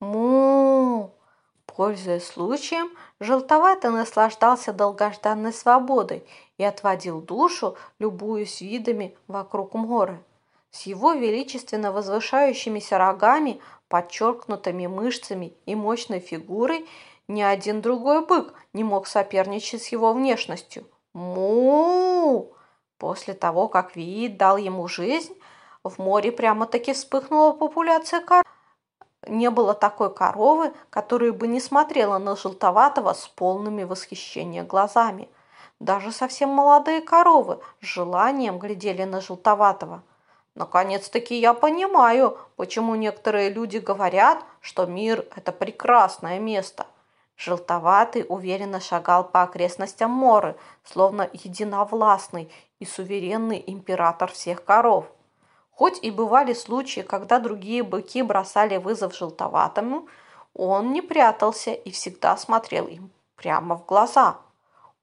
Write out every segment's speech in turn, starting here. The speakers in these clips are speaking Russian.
Му! Пользуясь случаем, желтоватый наслаждался долгожданной свободой и отводил душу, любуясь видами вокруг моря. С его величественно возвышающимися рогами, подчеркнутыми мышцами и мощной фигурой ни один другой бык не мог соперничать с его внешностью. Му! После того, как Виит дал ему жизнь, в море прямо-таки вспыхнула популяция коров. Не было такой коровы, которая бы не смотрела на желтоватого с полными восхищения глазами. Даже совсем молодые коровы с желанием глядели на желтоватого. Наконец-таки я понимаю, почему некоторые люди говорят, что мир – это прекрасное место. Желтоватый уверенно шагал по окрестностям Моры, словно единовластный и суверенный император всех коров. Хоть и бывали случаи, когда другие быки бросали вызов желтоватому, он не прятался и всегда смотрел им прямо в глаза.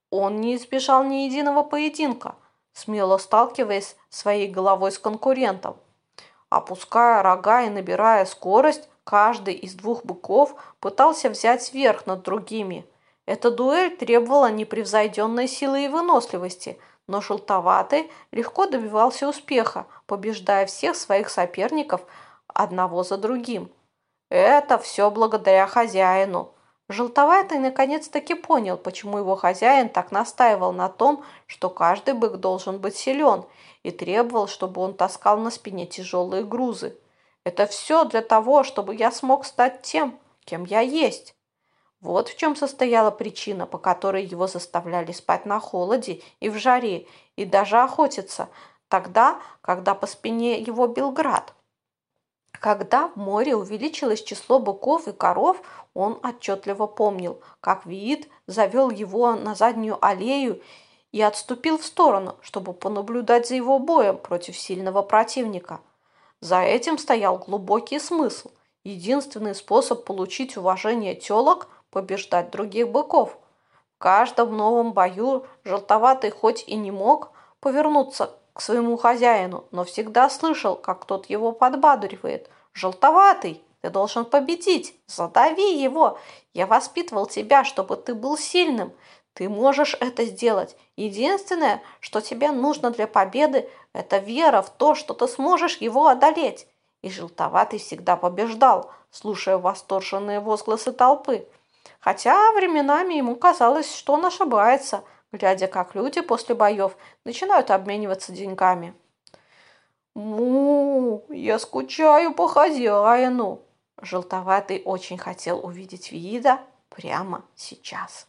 Он не избежал ни единого поединка, смело сталкиваясь своей головой с конкурентом. Опуская рога и набирая скорость, каждый из двух быков пытался взять верх над другими. Эта дуэль требовала непревзойденной силы и выносливости – но желтоватый легко добивался успеха, побеждая всех своих соперников одного за другим. Это все благодаря хозяину. Желтоватый наконец-таки понял, почему его хозяин так настаивал на том, что каждый бык должен быть силен, и требовал, чтобы он таскал на спине тяжелые грузы. Это все для того, чтобы я смог стать тем, кем я есть. Вот в чем состояла причина, по которой его заставляли спать на холоде и в жаре, и даже охотиться, тогда, когда по спине его бил град. Когда в море увеличилось число быков и коров, он отчетливо помнил, как Виит завел его на заднюю аллею и отступил в сторону, чтобы понаблюдать за его боем против сильного противника. За этим стоял глубокий смысл. Единственный способ получить уважение телок побеждать других быков. В каждом новом бою желтоватый хоть и не мог повернуться к своему хозяину, но всегда слышал, как тот его подбадривает. «Желтоватый, ты должен победить! Задави его! Я воспитывал тебя, чтобы ты был сильным. Ты можешь это сделать. Единственное, что тебе нужно для победы, это вера в то, что ты сможешь его одолеть». И желтоватый всегда побеждал, слушая восторженные возгласы толпы. Хотя временами ему казалось, что он ошибается, глядя, как люди после боев начинают обмениваться деньгами. «Му, я скучаю по хозяину!» Желтоватый очень хотел увидеть Вида прямо сейчас.